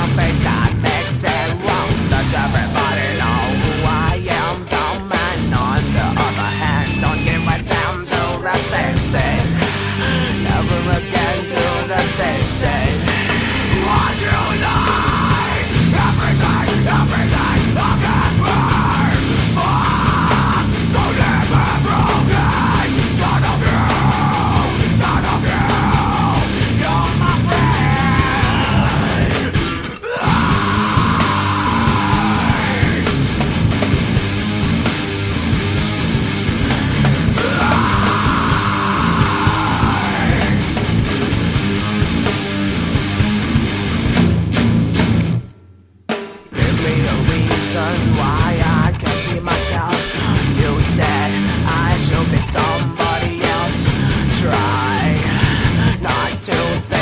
our face down. reason why I can't be myself. You said I should be somebody else. Try not to think.